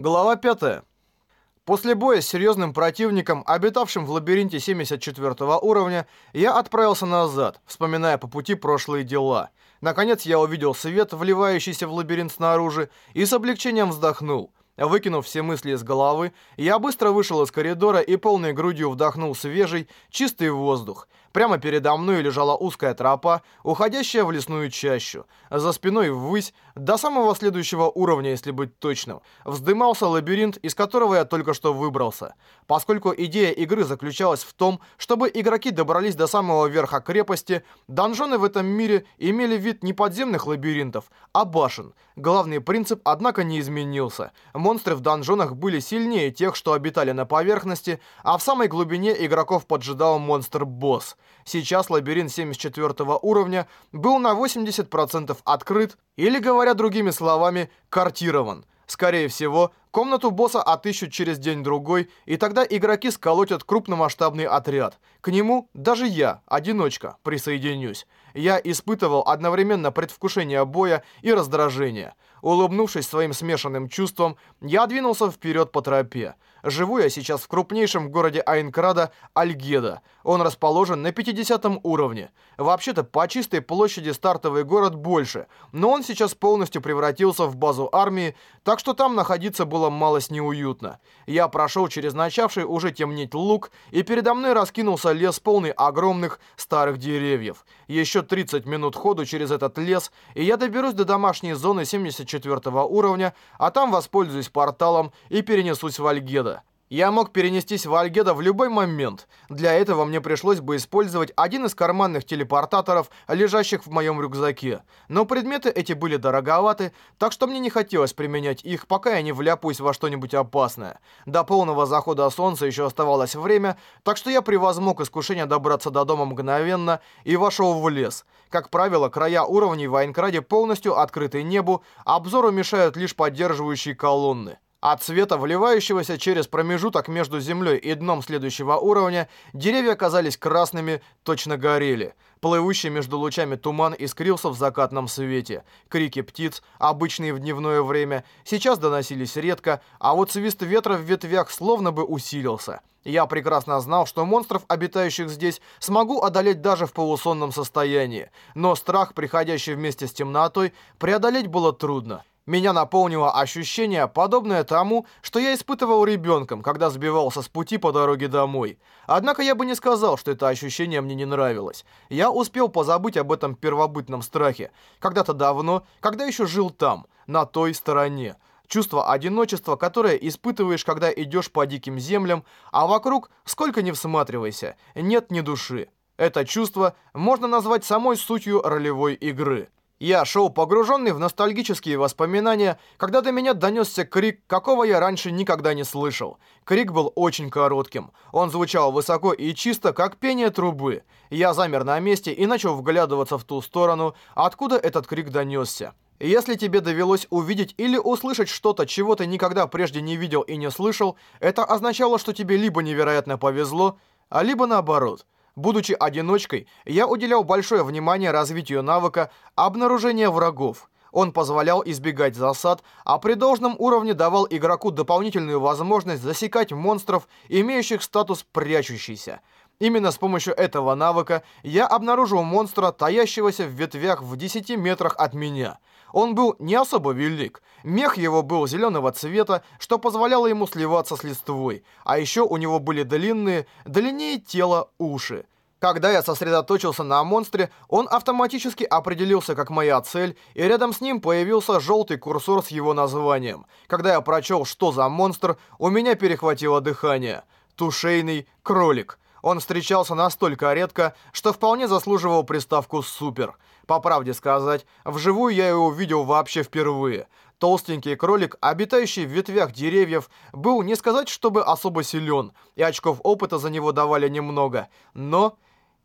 Глава 5. После боя с серьезным противником, обитавшим в лабиринте 74 уровня, я отправился назад, вспоминая по пути прошлые дела. Наконец я увидел свет, вливающийся в лабиринт снаружи, и с облегчением вздохнул. Выкинув все мысли из головы, я быстро вышел из коридора и полной грудью вдохнул свежий, чистый воздух. Прямо передо мной лежала узкая тропа, уходящая в лесную чащу. За спиной ввысь, до самого следующего уровня, если быть точным, вздымался лабиринт, из которого я только что выбрался. Поскольку идея игры заключалась в том, чтобы игроки добрались до самого верха крепости, донжоны в этом мире имели вид не подземных лабиринтов, а башен. Главный принцип, однако, не изменился. Монстры в донжонах были сильнее тех, что обитали на поверхности, а в самой глубине игроков поджидал монстр-босс. Сейчас лабиринт 74 уровня был на 80% открыт, или, говоря другими словами, картирован. Скорее всего, комнату босса отыщут через день-другой, и тогда игроки сколотят крупномасштабный отряд. К нему даже я, одиночка, присоединюсь. Я испытывал одновременно предвкушение боя и раздражение. Улыбнувшись своим смешанным чувством, я двинулся вперед по тропе. Живу я сейчас в крупнейшем городе Айнкрада, Альгеда. Он расположен на 50 уровне. Вообще-то по чистой площади стартовый город больше, но он сейчас полностью превратился в базу армии, так что там находиться было малость неуютно. Я прошел через начавший уже темнеть луг, и передо мной раскинулся лес полный огромных старых деревьев. Еще 30 минут ходу через этот лес, и я доберусь до домашней зоны 74 уровня, а там воспользуюсь порталом и перенесусь в Альгеда. Я мог перенестись в Альгеда в любой момент. Для этого мне пришлось бы использовать один из карманных телепортаторов, лежащих в моем рюкзаке. Но предметы эти были дороговаты, так что мне не хотелось применять их, пока я не вляпаюсь во что-нибудь опасное. До полного захода солнца еще оставалось время, так что я превозмог искушение добраться до дома мгновенно и вошел в лес. Как правило, края уровней в Айнкраде полностью открыты небу, обзору мешают лишь поддерживающие колонны. От света, вливающегося через промежуток между землей и дном следующего уровня, деревья оказались красными, точно горели. Плывущий между лучами туман искрился в закатном свете. Крики птиц, обычные в дневное время, сейчас доносились редко, а вот свист ветра в ветвях словно бы усилился. Я прекрасно знал, что монстров, обитающих здесь, смогу одолеть даже в полусонном состоянии. Но страх, приходящий вместе с темнотой, преодолеть было трудно. Меня наполнило ощущение, подобное тому, что я испытывал ребенком, когда сбивался с пути по дороге домой. Однако я бы не сказал, что это ощущение мне не нравилось. Я успел позабыть об этом первобытном страхе. Когда-то давно, когда еще жил там, на той стороне. Чувство одиночества, которое испытываешь, когда идешь по диким землям, а вокруг, сколько ни всматривайся, нет ни души. Это чувство можно назвать самой сутью ролевой игры. Я шел погруженный в ностальгические воспоминания, когда до меня донесся крик, какого я раньше никогда не слышал. Крик был очень коротким. Он звучал высоко и чисто, как пение трубы. Я замер на месте и начал вглядываться в ту сторону, откуда этот крик донесся. Если тебе довелось увидеть или услышать что-то, чего ты никогда прежде не видел и не слышал, это означало, что тебе либо невероятно повезло, а либо наоборот – Будучи одиночкой, я уделял большое внимание развитию навыка обнаружения врагов. Он позволял избегать засад, а при должном уровне давал игроку дополнительную возможность засекать монстров, имеющих статус «прячущийся». Именно с помощью этого навыка я обнаружил монстра, таящегося в ветвях в 10 метрах от меня. Он был не особо велик. Мех его был зеленого цвета, что позволяло ему сливаться с листвой. А еще у него были длинные, длиннее тела уши. Когда я сосредоточился на монстре, он автоматически определился как моя цель, и рядом с ним появился желтый курсор с его названием. Когда я прочел, что за монстр, у меня перехватило дыхание. Тушейный кролик. Он встречался настолько редко, что вполне заслуживал приставку «супер». По правде сказать, вживую я его увидел вообще впервые. Толстенький кролик, обитающий в ветвях деревьев, был не сказать, чтобы особо силен, и очков опыта за него давали немного. Но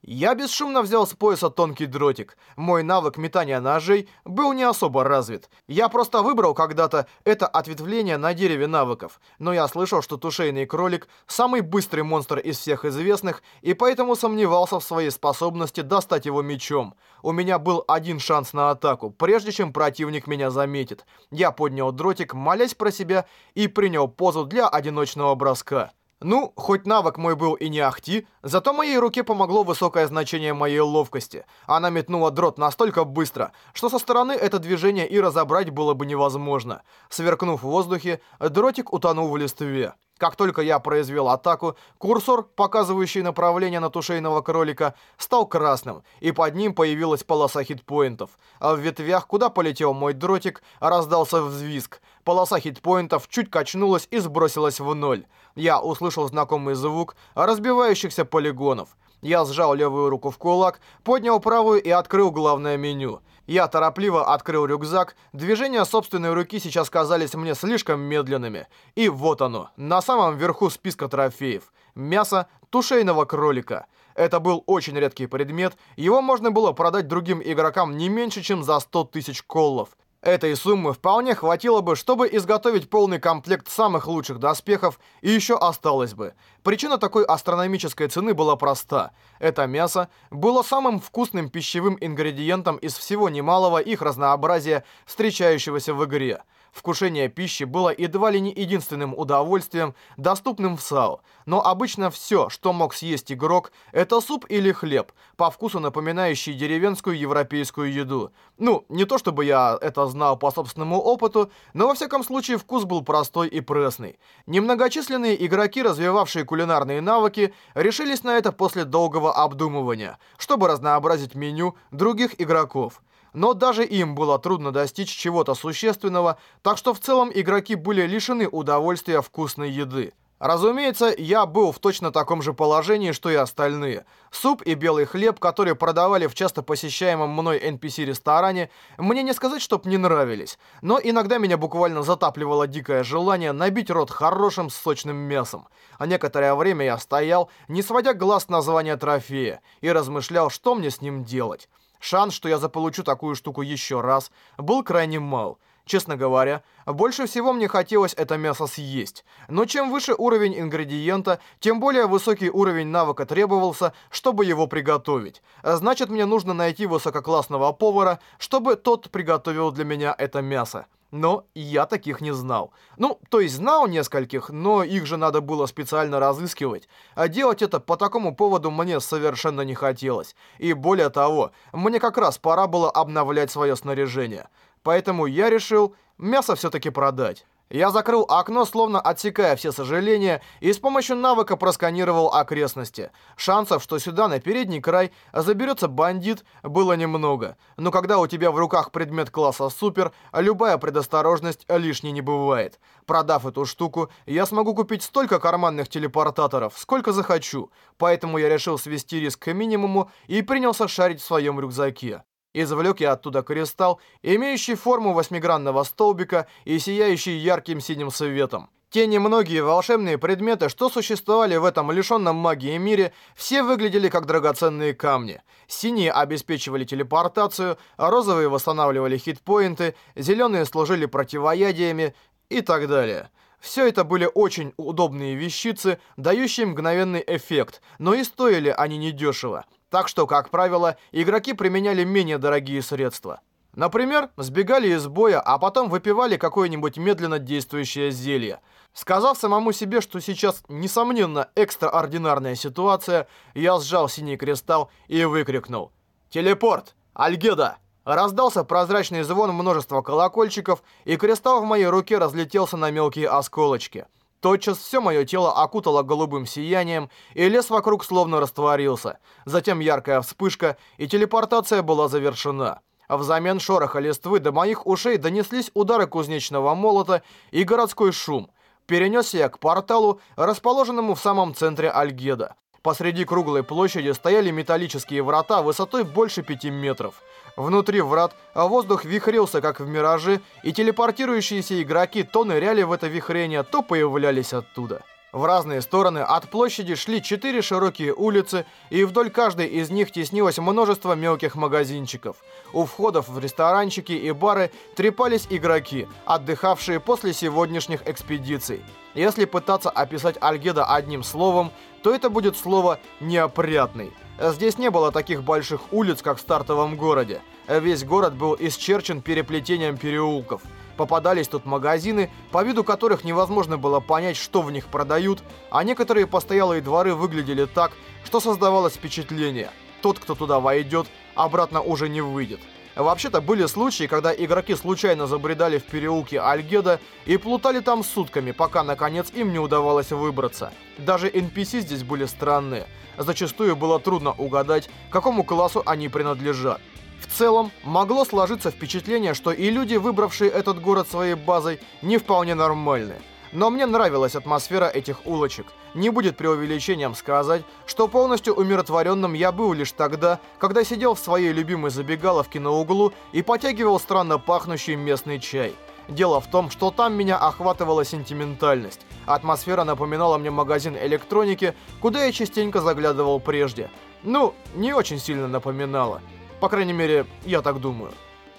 Я бесшумно взял с пояса тонкий дротик. Мой навык метания ножей был не особо развит. Я просто выбрал когда-то это ответвление на дереве навыков. Но я слышал, что тушейный кролик – самый быстрый монстр из всех известных, и поэтому сомневался в своей способности достать его мечом. У меня был один шанс на атаку, прежде чем противник меня заметит. Я поднял дротик, молясь про себя, и принял позу для одиночного броска. Ну, хоть навык мой был и не ахти, зато моей руке помогло высокое значение моей ловкости. Она метнула дрот настолько быстро, что со стороны это движение и разобрать было бы невозможно. Сверкнув в воздухе, дротик утонул в листве. Как только я произвел атаку, курсор, показывающий направление на тушейного кролика, стал красным, и под ним появилась полоса хитпоинтов. А в ветвях, куда полетел мой дротик, раздался взвизг. Полоса хитпоинтов чуть качнулась и сбросилась в ноль. Я услышал знакомый звук разбивающихся полигонов. Я сжал левую руку в кулак, поднял правую и открыл главное меню. Я торопливо открыл рюкзак, движения собственной руки сейчас казались мне слишком медленными. И вот оно, на самом верху списка трофеев. Мясо тушейного кролика. Это был очень редкий предмет, его можно было продать другим игрокам не меньше, чем за 100 тысяч коллов. Этой суммы вполне хватило бы, чтобы изготовить полный комплект самых лучших доспехов, и еще осталось бы. Причина такой астрономической цены была проста. Это мясо было самым вкусным пищевым ингредиентом из всего немалого их разнообразия, встречающегося в игре. Вкушение пищи было едва ли не единственным удовольствием, доступным в САУ. Но обычно все, что мог съесть игрок, это суп или хлеб, по вкусу напоминающий деревенскую европейскую еду. Ну, не то чтобы я это знал по собственному опыту, но во всяком случае вкус был простой и пресный. Немногочисленные игроки, развивавшие кулинарные навыки, решились на это после долгого обдумывания, чтобы разнообразить меню других игроков но даже им было трудно достичь чего-то существенного, так что в целом игроки были лишены удовольствия вкусной еды. Разумеется, я был в точно таком же положении, что и остальные. Суп и белый хлеб, которые продавали в часто посещаемом мной NPC-ресторане, мне не сказать, чтоб не нравились, но иногда меня буквально затапливало дикое желание набить рот хорошим сочным мясом. А некоторое время я стоял, не сводя глаз названия трофея, и размышлял, что мне с ним делать. Шанс, что я заполучу такую штуку еще раз, был крайне мал. Честно говоря, больше всего мне хотелось это мясо съесть. Но чем выше уровень ингредиента, тем более высокий уровень навыка требовался, чтобы его приготовить. Значит, мне нужно найти высококлассного повара, чтобы тот приготовил для меня это мясо. Но я таких не знал. Ну, то есть знал нескольких, но их же надо было специально разыскивать. А делать это по такому поводу мне совершенно не хотелось. И более того, мне как раз пора было обновлять свое снаряжение. Поэтому я решил мясо все-таки продать. Я закрыл окно, словно отсекая все сожаления, и с помощью навыка просканировал окрестности. Шансов, что сюда, на передний край, заберется бандит, было немного. Но когда у тебя в руках предмет класса «Супер», любая предосторожность лишней не бывает. Продав эту штуку, я смогу купить столько карманных телепортаторов, сколько захочу. Поэтому я решил свести риск к минимуму и принялся шарить в своем рюкзаке. Извлек я оттуда кристалл, имеющий форму восьмигранного столбика и сияющий ярким синим светом. Те немногие волшебные предметы, что существовали в этом лишенном магии мире, все выглядели как драгоценные камни. Синие обеспечивали телепортацию, розовые восстанавливали хитпоинты, зеленые служили противоядиями и так далее. Все это были очень удобные вещицы, дающие мгновенный эффект, но и стоили они недешево. Так что, как правило, игроки применяли менее дорогие средства. Например, сбегали из боя, а потом выпивали какое-нибудь медленно действующее зелье. Сказав самому себе, что сейчас, несомненно, экстраординарная ситуация, я сжал синий кристалл и выкрикнул «Телепорт! Альгеда!» Раздался прозрачный звон множества колокольчиков, и кристалл в моей руке разлетелся на мелкие осколочки. Тотчас все мое тело окутало голубым сиянием, и лес вокруг словно растворился. Затем яркая вспышка, и телепортация была завершена. Взамен шороха листвы до моих ушей донеслись удары кузнечного молота и городской шум. Перенесся я к порталу, расположенному в самом центре Альгеда. Посреди круглой площади стояли металлические врата высотой больше пяти метров. Внутри врат воздух вихрился, как в мираже, и телепортирующиеся игроки то ныряли в это вихрение, то появлялись оттуда. В разные стороны от площади шли четыре широкие улицы, и вдоль каждой из них теснилось множество мелких магазинчиков. У входов в ресторанчики и бары трепались игроки, отдыхавшие после сегодняшних экспедиций. Если пытаться описать Альгеда одним словом, то это будет слово «неопрятный». Здесь не было таких больших улиц, как в стартовом городе. Весь город был исчерчен переплетением переулков. Попадались тут магазины, по виду которых невозможно было понять, что в них продают, а некоторые постоялые дворы выглядели так, что создавалось впечатление. Тот, кто туда войдет, обратно уже не выйдет. Вообще-то были случаи, когда игроки случайно забредали в переулки Альгеда и плутали там сутками, пока наконец им не удавалось выбраться. Даже NPC здесь были странные. Зачастую было трудно угадать, какому классу они принадлежат. Целом, могло сложиться впечатление, что и люди, выбравшие этот город своей базой, не вполне нормальны. Но мне нравилась атмосфера этих улочек. Не будет преувеличением сказать, что полностью умиротворенным я был лишь тогда, когда сидел в своей любимой забегаловке на углу и потягивал странно пахнущий местный чай. Дело в том, что там меня охватывала сентиментальность. Атмосфера напоминала мне магазин электроники, куда я частенько заглядывал прежде. Ну, не очень сильно напоминала. По крайней мере, я так думаю.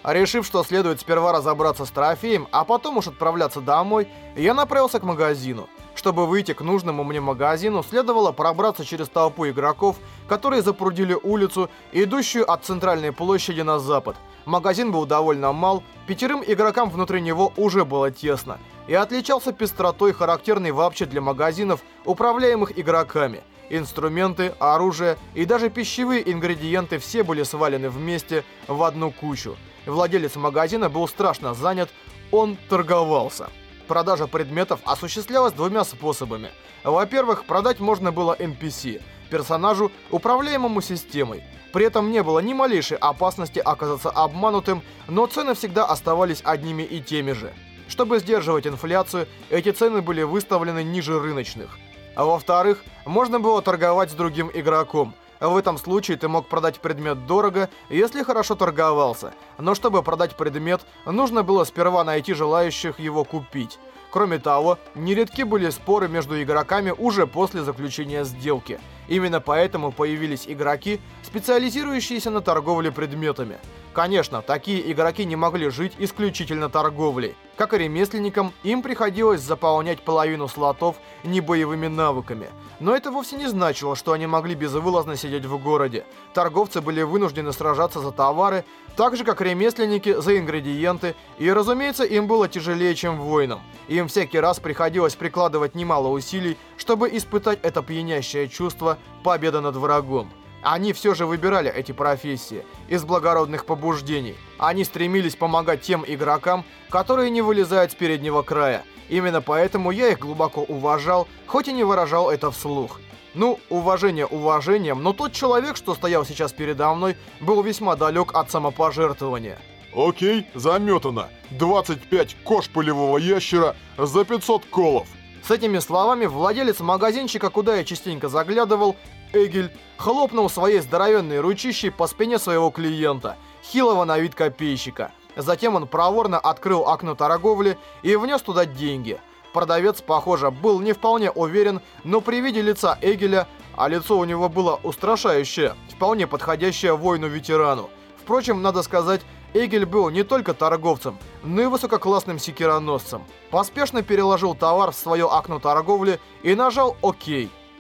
Решив, что следует сперва разобраться с трофеем, а потом уж отправляться домой, я направился к магазину. Чтобы выйти к нужному мне магазину, следовало пробраться через толпу игроков, которые запрудили улицу, идущую от центральной площади на запад. Магазин был довольно мал, пятерым игрокам внутри него уже было тесно, и отличался пестротой, характерной вообще для магазинов, управляемых игроками – Инструменты, оружие и даже пищевые ингредиенты все были свалены вместе в одну кучу. Владелец магазина был страшно занят, он торговался. Продажа предметов осуществлялась двумя способами. Во-первых, продать можно было NPC, персонажу, управляемому системой. При этом не было ни малейшей опасности оказаться обманутым, но цены всегда оставались одними и теми же. Чтобы сдерживать инфляцию, эти цены были выставлены ниже рыночных. А во-вторых, можно было торговать с другим игроком. В этом случае ты мог продать предмет дорого, если хорошо торговался. Но чтобы продать предмет, нужно было сперва найти желающих его купить. Кроме того, нередки были споры между игроками уже после заключения сделки. Именно поэтому появились игроки, специализирующиеся на торговле предметами. Конечно, такие игроки не могли жить исключительно торговлей. Как и ремесленникам, им приходилось заполнять половину слотов небоевыми навыками. Но это вовсе не значило, что они могли безвылазно сидеть в городе. Торговцы были вынуждены сражаться за товары, так же как ремесленники за ингредиенты, и, разумеется, им было тяжелее, чем воинам. Им всякий раз приходилось прикладывать немало усилий, чтобы испытать это пьянящее чувство победы над врагом. Они все же выбирали эти профессии из благородных побуждений. Они стремились помогать тем игрокам, которые не вылезают с переднего края. Именно поэтому я их глубоко уважал, хоть и не выражал это вслух. Ну, уважение уважением, но тот человек, что стоял сейчас передо мной, был весьма далек от самопожертвования. Окей, заметано. 25 кош полевого ящера за 500 колов. С этими словами владелец магазинчика, куда я частенько заглядывал, Эгель хлопнул своей здоровенной ручищей по спине своего клиента, хилого на вид копейщика. Затем он проворно открыл окно торговли и внес туда деньги. Продавец, похоже, был не вполне уверен, но при виде лица Эгеля, а лицо у него было устрашающее, вполне подходящее воину-ветерану. Впрочем, надо сказать, Эгель был не только торговцем, но и высококлассным секироносцем. Поспешно переложил товар в свое окно торговли и нажал «Ок».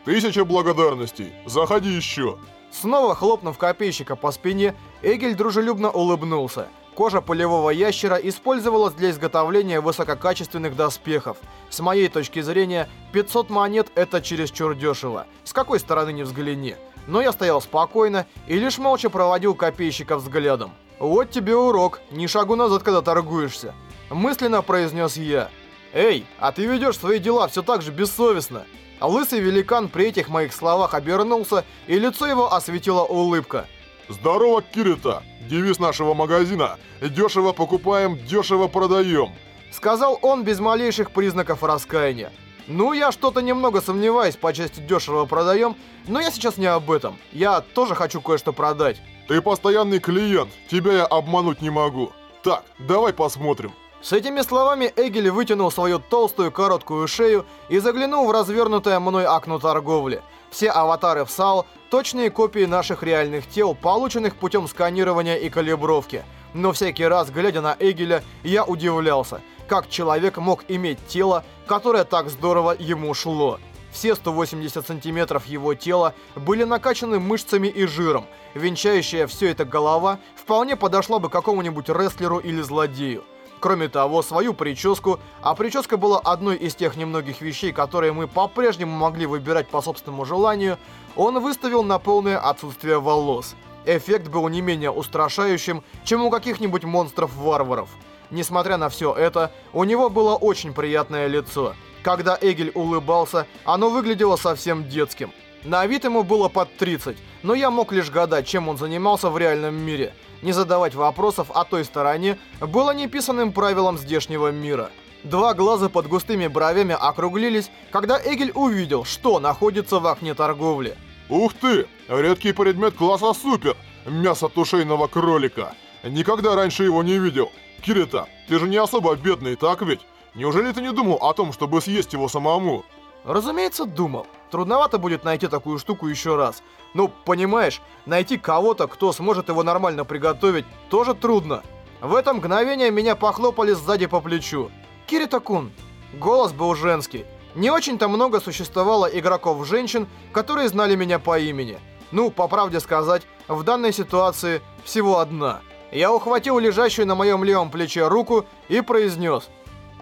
Тысяча благодарностей. Заходи еще. Снова хлопнув копейщика по спине, Эгель дружелюбно улыбнулся. Кожа полевого ящера использовалась для изготовления высококачественных доспехов. С моей точки зрения, 500 монет это чересчур дешево. С какой стороны не взгляни. Но я стоял спокойно и лишь молча проводил копейщика взглядом. «Вот тебе урок, ни шагу назад, когда торгуешься», — мысленно произнес я. «Эй, а ты ведешь свои дела все так же бессовестно». А лысый великан при этих моих словах обернулся, и лицо его осветила улыбка. «Здорово, Кирита! Девиз нашего магазина «Дешево покупаем, дешево продаем», сказал он без малейших признаков раскаяния. Ну, я что-то немного сомневаюсь по части дешево продаем, но я сейчас не об этом. Я тоже хочу кое-что продать. Ты постоянный клиент, тебя я обмануть не могу. Так, давай посмотрим. С этими словами Эгель вытянул свою толстую короткую шею и заглянул в развернутое мной окно торговли. Все аватары в САО – точные копии наших реальных тел, полученных путем сканирования и калибровки. Но всякий раз, глядя на Эгеля, я удивлялся, как человек мог иметь тело, которое так здорово ему шло. Все 180 сантиметров его тела были накачаны мышцами и жиром. Венчающая все это голова вполне подошла бы какому-нибудь рестлеру или злодею. Кроме того, свою прическу, а прическа была одной из тех немногих вещей, которые мы по-прежнему могли выбирать по собственному желанию, он выставил на полное отсутствие волос. Эффект был не менее устрашающим, чем у каких-нибудь монстров-варваров. Несмотря на все это, у него было очень приятное лицо. Когда Эгель улыбался, оно выглядело совсем детским. На вид ему было под 30, но я мог лишь гадать, чем он занимался в реальном мире – не задавать вопросов о той стороне было неписанным правилом здешнего мира. Два глаза под густыми бровями округлились, когда Эгель увидел, что находится в окне торговли. «Ух ты! Редкий предмет класса супер! Мясо тушейного кролика! Никогда раньше его не видел! Кирита, ты же не особо бедный, так ведь? Неужели ты не думал о том, чтобы съесть его самому?» Разумеется, думал. Трудновато будет найти такую штуку еще раз. Ну, понимаешь, найти кого-то, кто сможет его нормально приготовить, тоже трудно. В это мгновение меня похлопали сзади по плечу. Кирита-кун. Голос был женский. Не очень-то много существовало игроков-женщин, которые знали меня по имени. Ну, по правде сказать, в данной ситуации всего одна. Я ухватил лежащую на моем левом плече руку и произнес.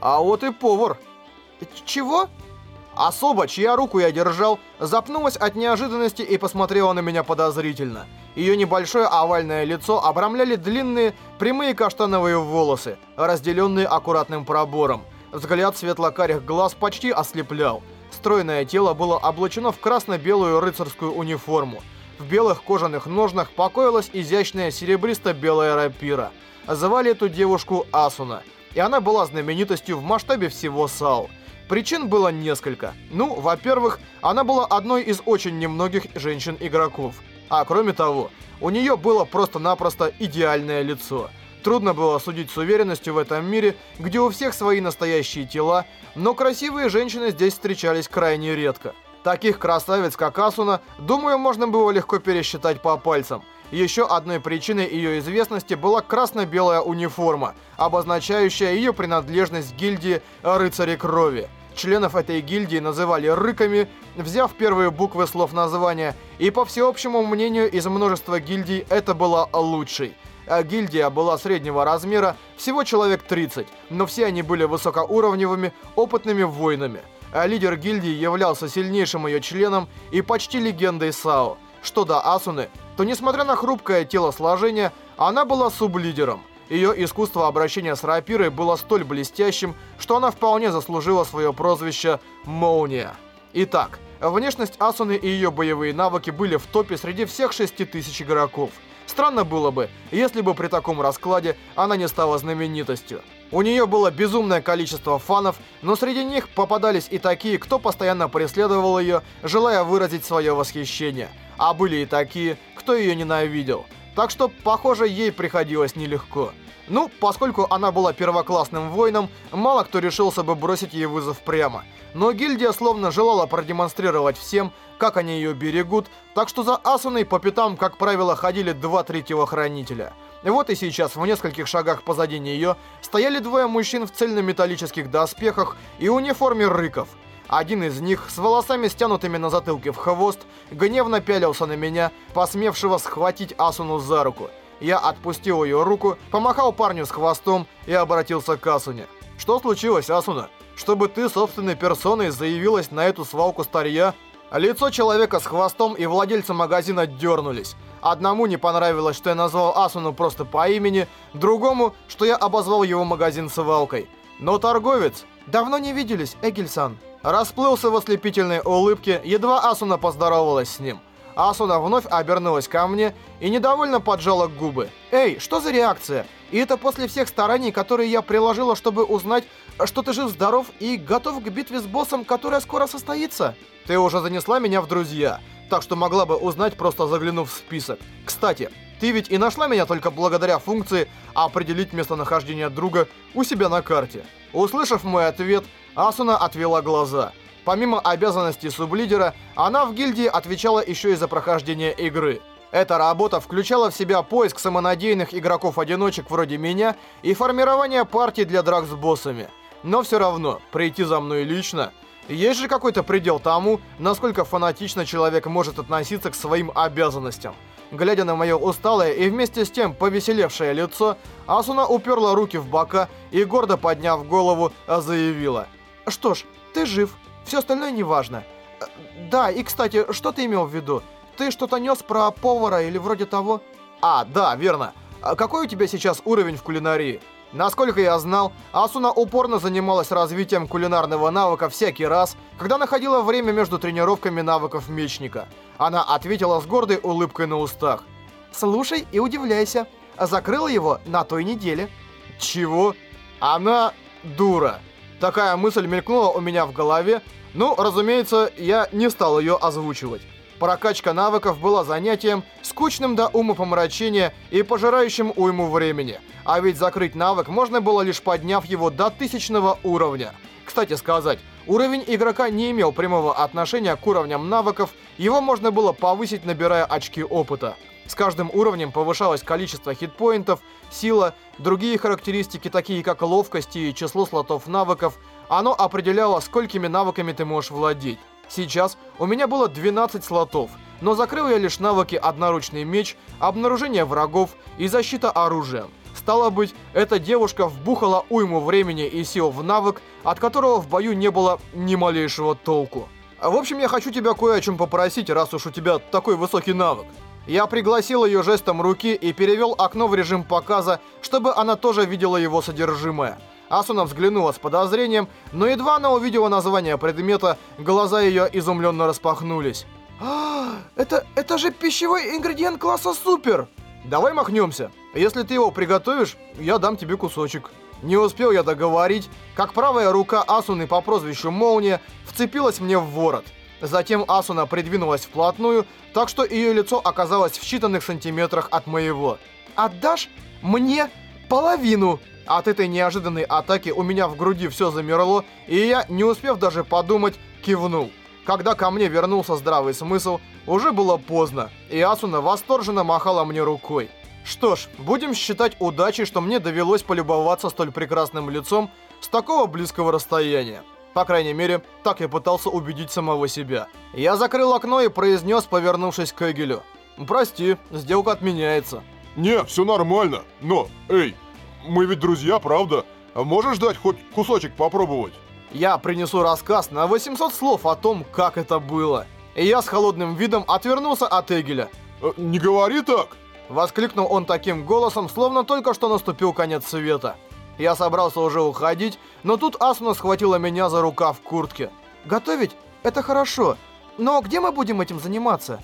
А вот и повар. Чего? Особо, чья руку я держал, запнулась от неожиданности и посмотрела на меня подозрительно. Ее небольшое овальное лицо обрамляли длинные, прямые каштановые волосы, разделенные аккуратным пробором. Взгляд светло-карих глаз почти ослеплял. Стройное тело было облачено в красно-белую рыцарскую униформу. В белых кожаных ножнах покоилась изящная серебристо-белая рапира. Звали эту девушку Асуна, и она была знаменитостью в масштабе всего САУ. Причин было несколько. Ну, во-первых, она была одной из очень немногих женщин-игроков. А кроме того, у нее было просто-напросто идеальное лицо. Трудно было судить с уверенностью в этом мире, где у всех свои настоящие тела, но красивые женщины здесь встречались крайне редко. Таких красавиц, как Асуна, думаю, можно было легко пересчитать по пальцам. Еще одной причиной ее известности была красно-белая униформа, обозначающая ее принадлежность к гильдии «Рыцари крови». Членов этой гильдии называли «рыками», взяв первые буквы слов названия, и по всеобщему мнению из множества гильдий это была лучшей. А гильдия была среднего размера, всего человек 30, но все они были высокоуровневыми, опытными воинами. А лидер гильдии являлся сильнейшим ее членом и почти легендой САО. Что до Асуны, то несмотря на хрупкое телосложение, она была сублидером. Ее искусство обращения с рапирой было столь блестящим, что она вполне заслужила свое прозвище «Молния». Итак, внешность Асуны и ее боевые навыки были в топе среди всех 6000 игроков. Странно было бы, если бы при таком раскладе она не стала знаменитостью. У нее было безумное количество фанов, но среди них попадались и такие, кто постоянно преследовал ее, желая выразить свое восхищение. А были и такие, кто ее ненавидел. Так что, похоже, ей приходилось нелегко. Ну, поскольку она была первоклассным воином, мало кто решился бы бросить ей вызов прямо. Но гильдия словно желала продемонстрировать всем, как они ее берегут, так что за Асуной по пятам, как правило, ходили два-три телохранителя. Вот и сейчас, в нескольких шагах позади нее, стояли двое мужчин в цельнометаллических доспехах и униформе рыков. Один из них, с волосами стянутыми на затылке в хвост, гневно пялился на меня, посмевшего схватить Асуну за руку. Я отпустил ее руку, помахал парню с хвостом и обратился к Асуне. «Что случилось, Асуна? Чтобы ты собственной персоной заявилась на эту свалку старья?» Лицо человека с хвостом и владельца магазина дернулись. Одному не понравилось, что я назвал Асуну просто по имени, другому, что я обозвал его магазин свалкой. Но торговец... «Давно не виделись, Эгельсан». Расплылся в ослепительной улыбке, едва Асуна поздоровалась с ним. Асуна вновь обернулась ко мне и недовольно поджала губы. «Эй, что за реакция? И это после всех стараний, которые я приложила, чтобы узнать, что ты жив-здоров и готов к битве с боссом, которая скоро состоится? Ты уже занесла меня в друзья, так что могла бы узнать, просто заглянув в список. Кстати, Ты ведь и нашла меня только благодаря функции определить местонахождение друга у себя на карте. Услышав мой ответ, Асуна отвела глаза. Помимо обязанностей сублидера, она в гильдии отвечала еще и за прохождение игры. Эта работа включала в себя поиск самонадеянных игроков-одиночек вроде меня и формирование партий для драк с боссами. Но все равно, прийти за мной лично... Есть же какой-то предел тому, насколько фанатично человек может относиться к своим обязанностям. Глядя на мое усталое и вместе с тем повеселевшее лицо, Асуна уперла руки в бока и, гордо подняв голову, заявила. «Что ж, ты жив. Все остальное неважно. Э, да, и, кстати, что ты имел в виду? Ты что-то нес про повара или вроде того?» «А, да, верно. А какой у тебя сейчас уровень в кулинарии?» Насколько я знал, Асуна упорно занималась развитием кулинарного навыка всякий раз, когда находила время между тренировками навыков мечника. Она ответила с гордой улыбкой на устах. «Слушай и удивляйся. Закрыла его на той неделе». «Чего? Она дура». Такая мысль мелькнула у меня в голове, ну, разумеется, я не стал ее озвучивать. Прокачка навыков была занятием, скучным до умопомрачения и пожирающим уйму времени. А ведь закрыть навык можно было лишь подняв его до тысячного уровня. Кстати сказать, уровень игрока не имел прямого отношения к уровням навыков, его можно было повысить, набирая очки опыта. С каждым уровнем повышалось количество хитпоинтов, сила, другие характеристики, такие как ловкость и число слотов навыков. Оно определяло, сколькими навыками ты можешь владеть. Сейчас у меня было 12 слотов, но закрыл я лишь навыки «Одноручный меч», «Обнаружение врагов» и «Защита оружием». Стало быть, эта девушка вбухала уйму времени и сил в навык, от которого в бою не было ни малейшего толку. В общем, я хочу тебя кое о чем попросить, раз уж у тебя такой высокий навык. Я пригласил ее жестом руки и перевел окно в режим показа, чтобы она тоже видела его содержимое. Асуна взглянула с подозрением, но едва она увидела название предмета, глаза ее изумленно распахнулись. «А, это, это же пищевой ингредиент класса супер!» «Давай махнемся. Если ты его приготовишь, я дам тебе кусочек». Не успел я договорить, как правая рука Асуны по прозвищу Молния вцепилась мне в ворот. Затем Асуна придвинулась вплотную, так что ее лицо оказалось в считанных сантиметрах от моего. «Отдашь мне половину?» От этой неожиданной атаки у меня в груди все замерло, и я, не успев даже подумать, кивнул. Когда ко мне вернулся здравый смысл, уже было поздно, и Асуна восторженно махала мне рукой. Что ж, будем считать удачей, что мне довелось полюбоваться столь прекрасным лицом с такого близкого расстояния. По крайней мере, так я пытался убедить самого себя. Я закрыл окно и произнес, повернувшись к Эгелю. «Прости, сделка отменяется». «Не, все нормально, но, эй, мы ведь друзья, правда? Можешь дать хоть кусочек попробовать? Я принесу рассказ на 800 слов о том, как это было. И я с холодным видом отвернулся от Эгеля. Э, «Не говори так!» Воскликнул он таким голосом, словно только что наступил конец света. Я собрался уже уходить, но тут Асуна схватила меня за рукав в куртке. «Готовить? Это хорошо. Но где мы будем этим заниматься?»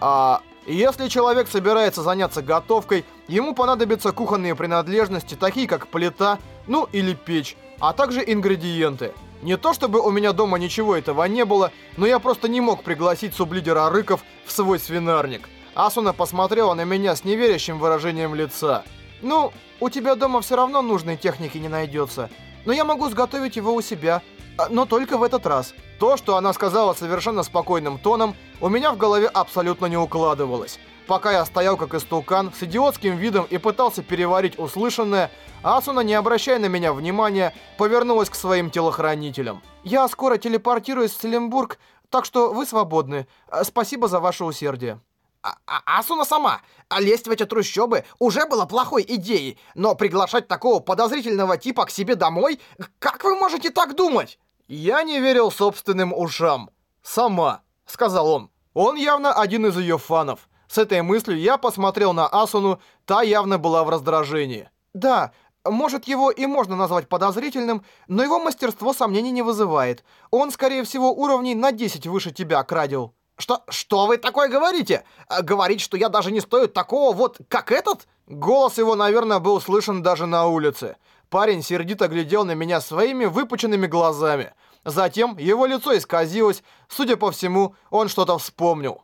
«А если человек собирается заняться готовкой, ему понадобятся кухонные принадлежности, такие как плита, ну или печь, а также ингредиенты. Не то чтобы у меня дома ничего этого не было, но я просто не мог пригласить сублидера Рыков в свой свинарник. Асуна посмотрела на меня с неверящим выражением лица. «Ну, у тебя дома все равно нужной техники не найдется, но я могу сготовить его у себя, а, но только в этот раз». То, что она сказала совершенно спокойным тоном, у меня в голове абсолютно не укладывалось. Пока я стоял как истукан, с идиотским видом и пытался переварить услышанное, Асуна, не обращая на меня внимания, повернулась к своим телохранителям. «Я скоро телепортируюсь в Селенбург, так что вы свободны. Спасибо за ваше усердие». А -а Асуна сама, а лезть в эти трущобы уже было плохой идеей, но приглашать такого подозрительного типа к себе домой, как вы можете так думать? «Я не верил собственным ушам. Сама», — сказал он. Он явно один из ее фанов. С этой мыслью я посмотрел на Асуну, та явно была в раздражении. «Да, может, его и можно назвать подозрительным, но его мастерство сомнений не вызывает. Он, скорее всего, уровней на 10 выше тебя крадил». «Что, что вы такое говорите? Говорить, что я даже не стою такого вот, как этот?» Голос его, наверное, был слышен даже на улице. Парень сердито глядел на меня своими выпученными глазами. Затем его лицо исказилось. Судя по всему, он что-то вспомнил.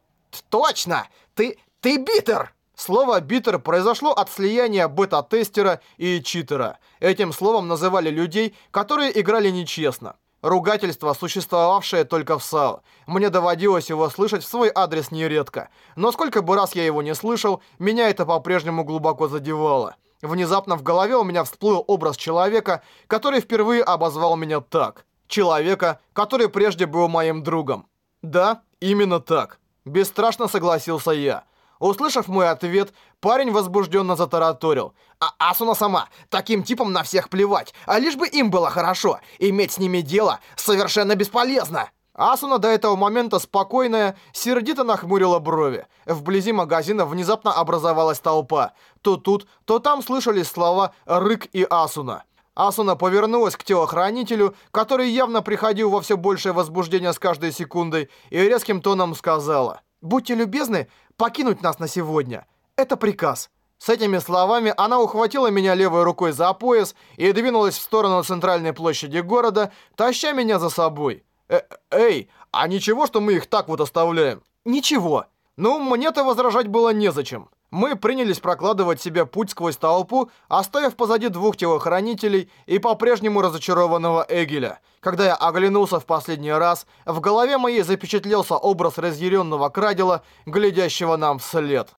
«Точно! Ты... ты битер!» Слово «битер» произошло от слияния бета-тестера и читера. Этим словом называли людей, которые играли нечестно. Ругательство, существовавшее только в САО. Мне доводилось его слышать в свой адрес нередко. Но сколько бы раз я его не слышал, меня это по-прежнему глубоко задевало. Внезапно в голове у меня всплыл образ человека, который впервые обозвал меня так. Человека, который прежде был моим другом. Да, именно так. Бесстрашно согласился я. Услышав мой ответ, парень возбужденно затараторил. А Асуна сама, таким типом на всех плевать, а лишь бы им было хорошо. Иметь с ними дело совершенно бесполезно. Асуна до этого момента спокойная, сердито нахмурила брови. Вблизи магазина внезапно образовалась толпа. То тут, то там слышались слова «Рык» и «Асуна». Асуна повернулась к телохранителю, который явно приходил во все большее возбуждение с каждой секундой, и резким тоном сказала «Будьте любезны покинуть нас на сегодня. Это приказ». С этими словами она ухватила меня левой рукой за пояс и двинулась в сторону центральной площади города, таща меня за собой. Э «Эй, а ничего, что мы их так вот оставляем?» «Ничего. Ну, мне-то возражать было незачем». Мы принялись прокладывать себе путь сквозь толпу, оставив позади двух телохранителей и по-прежнему разочарованного Эгеля. Когда я оглянулся в последний раз, в голове моей запечатлелся образ разъяренного крадила, глядящего нам вслед.